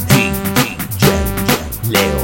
DJ Leo.